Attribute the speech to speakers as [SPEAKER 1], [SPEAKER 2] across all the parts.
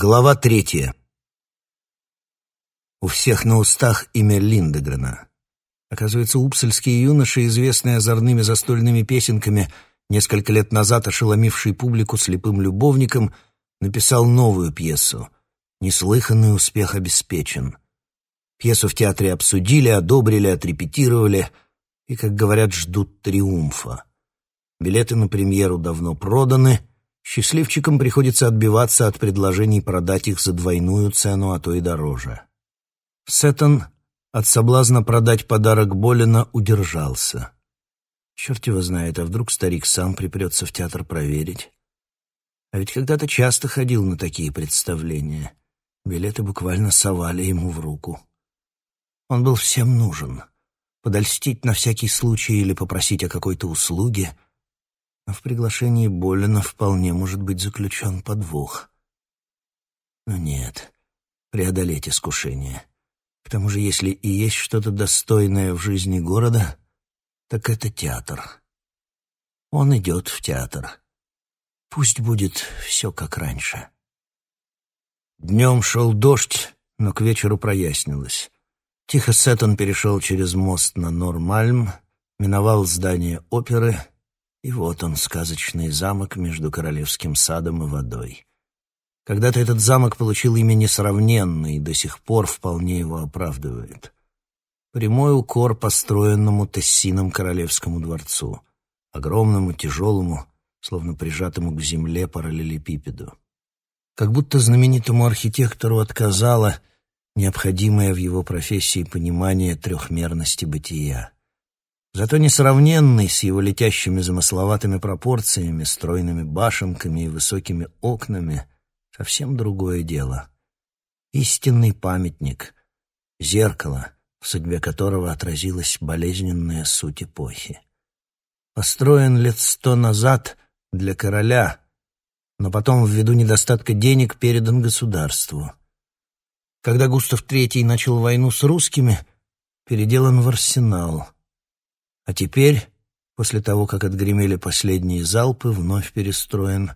[SPEAKER 1] Глава третья. У всех на устах имя Линдегрена. Оказывается, упсальские юноши, известные озорными застольными песенками, несколько лет назад ошеломивший публику слепым любовником, написал новую пьесу «Неслыханный успех обеспечен». Пьесу в театре обсудили, одобрили, отрепетировали и, как говорят, ждут триумфа. Билеты на премьеру давно проданы — Счастливчикам приходится отбиваться от предложений продать их за двойную цену, а то и дороже. Сеттон от соблазна продать подарок Болина удержался. Черт его знает, а вдруг старик сам припрется в театр проверить. А ведь когда-то часто ходил на такие представления. Билеты буквально совали ему в руку. Он был всем нужен. Подольстить на всякий случай или попросить о какой-то услуге — в приглашении Болина вполне может быть заключен подвох. Но нет, преодолеть искушение. К тому же, если и есть что-то достойное в жизни города, так это театр. Он идет в театр. Пусть будет все как раньше. Днем шел дождь, но к вечеру прояснилось. Тихо Сеттон перешел через мост на Нормальм, миновал здание оперы — и вот он, сказочный замок между королевским садом и водой. Когда-то этот замок получил имя несравненный и до сих пор вполне его оправдывает. Прямой укор построенному Тессином королевскому дворцу, огромному, тяжелому, словно прижатому к земле параллелепипеду. Как будто знаменитому архитектору отказало необходимое в его профессии понимание трехмерности бытия. Зато несравненный с его летящими замысловатыми пропорциями, стройными башенками и высокими окнами — совсем другое дело. Истинный памятник, зеркало, в судьбе которого отразилась болезненная суть эпохи. Построен лет сто назад для короля, но потом ввиду недостатка денег передан государству. Когда Густав III начал войну с русскими, переделан в арсенал — а теперь, после того, как отгремели последние залпы, вновь перестроен.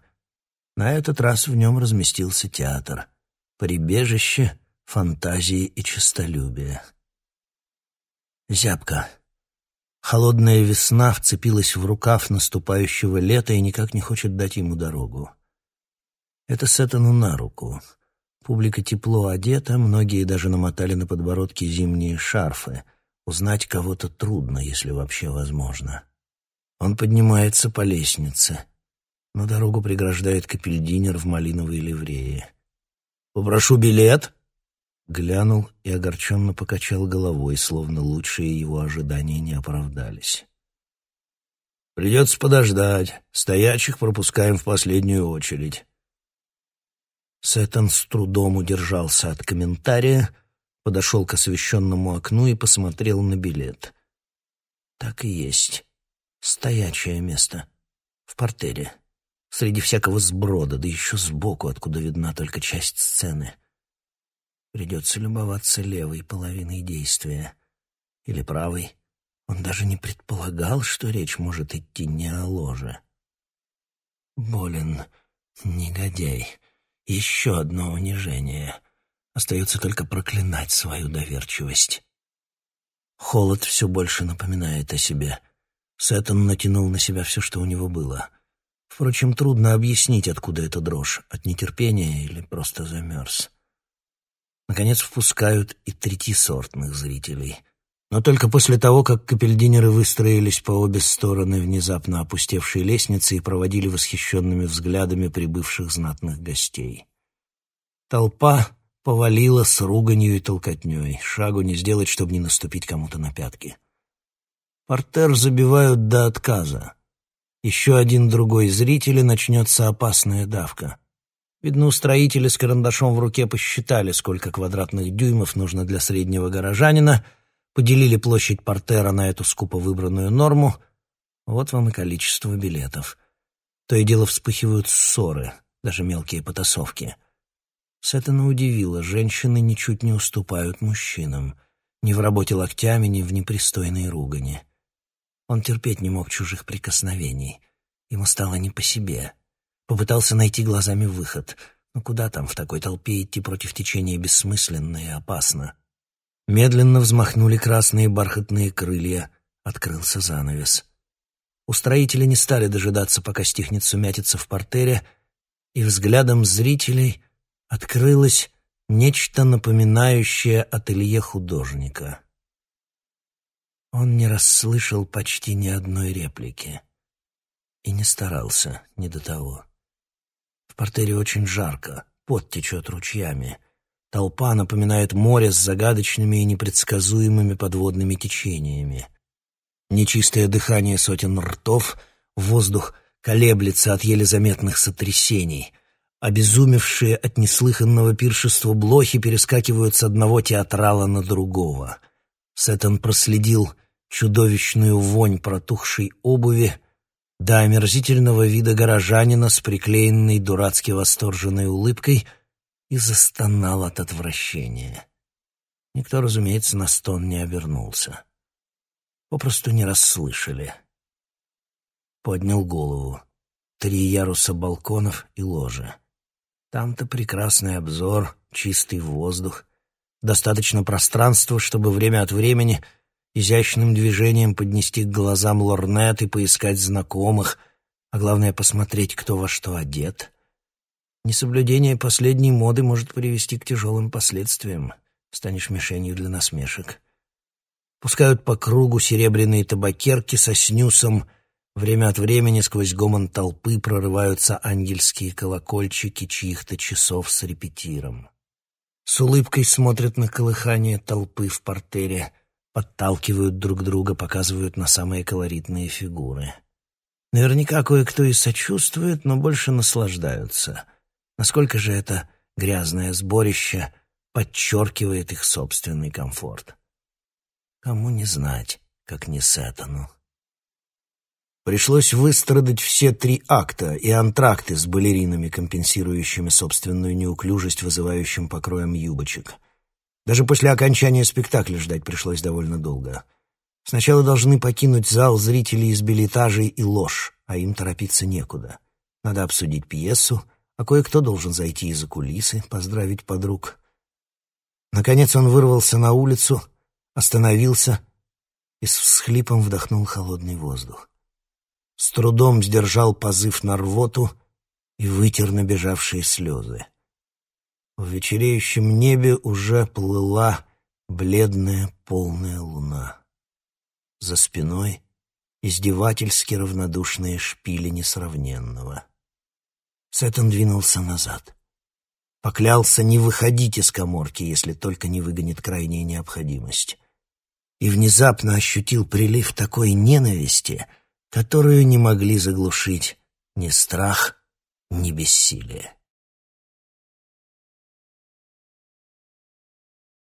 [SPEAKER 1] На этот раз в нем разместился театр. Прибежище фантазии и честолюбия. Зябко. Холодная весна вцепилась в рукав наступающего лета и никак не хочет дать ему дорогу. Это Сеттону на руку. Публика тепло одета, многие даже намотали на подбородки зимние шарфы. Узнать кого-то трудно, если вообще возможно. Он поднимается по лестнице, но дорогу преграждает капельдинер в малиновой ливрее. «Попрошу билет!» Глянул и огорченно покачал головой, словно лучшие его ожидания не оправдались. «Придется подождать. Стоячих пропускаем в последнюю очередь». Сеттон с трудом удержался от комментария, подошел к освещенному окну и посмотрел на билет. Так и есть. Стоячее место. В портере. Среди всякого сброда, да еще сбоку, откуда видна только часть сцены. Придется любоваться левой половиной действия. Или правой. Он даже не предполагал, что речь может идти не о ложе. Болен, негодяй. Еще одно унижение — Остается только проклинать свою доверчивость. Холод все больше напоминает о себе. Сеттон натянул на себя все, что у него было. Впрочем, трудно объяснить, откуда эта дрожь, от нетерпения или просто замерз. Наконец впускают и третисортных зрителей. Но только после того, как капельдинеры выстроились по обе стороны внезапно опустевшей лестницы и проводили восхищенными взглядами прибывших знатных гостей. Толпа повалила с руганью и толкотней. Шагу не сделать, чтобы не наступить кому-то на пятки. Портер забивают до отказа. Еще один другой зритель, и начнется опасная давка. Видно, устроители с карандашом в руке посчитали, сколько квадратных дюймов нужно для среднего горожанина, поделили площадь портера на эту скупо выбранную норму. Вот вам и количество билетов. То и дело вспыхивают ссоры, даже мелкие потасовки — Сеттона удивило, женщины ничуть не уступают мужчинам. Ни в работе локтями, ни в непристойной ругани. Он терпеть не мог чужих прикосновений. Ему стало не по себе. Попытался найти глазами выход. Но куда там в такой толпе идти против течения бессмысленно и опасно? Медленно взмахнули красные бархатные крылья, открылся занавес. Устроители не стали дожидаться, пока стихнет сумятица в портере, и взглядом зрителей открылось нечто напоминающее ателье художника. Он не расслышал почти ни одной реплики и не старался не до того. В портере очень жарко, пот течет ручьями. Толпа напоминает море с загадочными и непредсказуемыми подводными течениями. Нечистое дыхание сотен ртов, воздух колеблется от еле заметных сотрясений. Обезумевшие от неслыханного пиршества блохи перескакивают с одного театрала на другого. Сеттон проследил чудовищную вонь протухшей обуви до омерзительного вида горожанина с приклеенной дурацки восторженной улыбкой и застонал от отвращения. Никто, разумеется, на стон не обернулся. Попросту не расслышали. Поднял голову. Три яруса балконов и ложа. Там-то прекрасный обзор, чистый воздух, достаточно пространства, чтобы время от времени изящным движением поднести к глазам лорнет и поискать знакомых, а главное посмотреть, кто во что одет. Несоблюдение последней моды может привести к тяжелым последствиям. Станешь мишенью для насмешек. Пускают по кругу серебряные табакерки со снюсом. Время от времени сквозь гомон толпы прорываются ангельские колокольчики чьих-то часов с репетиром. С улыбкой смотрят на колыхание толпы в портере — подталкивают друг друга, показывают на самые колоритные фигуры. Наверняка кое-кто и сочувствует, но больше наслаждаются. Насколько же это грязное сборище подчеркивает их собственный комфорт. Кому не знать, как не Сеттону. Пришлось выстрадать все три акта и антракты с балеринами, компенсирующими собственную неуклюжесть, вызывающим покроем юбочек — даже после окончания спектакля ждать пришлось довольно долго. Сначала должны покинуть зал зрители из билетажей и ложь, а им торопиться некуда. Надо обсудить пьесу, а кое-кто должен зайти из-за кулисы, поздравить подруг. Наконец он вырвался на улицу, остановился и с всхлипом вдохнул холодный воздух. С трудом сдержал позыв на рвоту и вытер набежавшие слезы. В вечереющем небе уже плыла бледная полная луна. За спиной издевательски равнодушные шпили несравненного. Сеттон двинулся назад. Поклялся не выходить из коморки, если только не выгонит крайняя необходимость. И внезапно ощутил прилив такой ненависти, которую не могли заглушить ни страх, ни бессилие.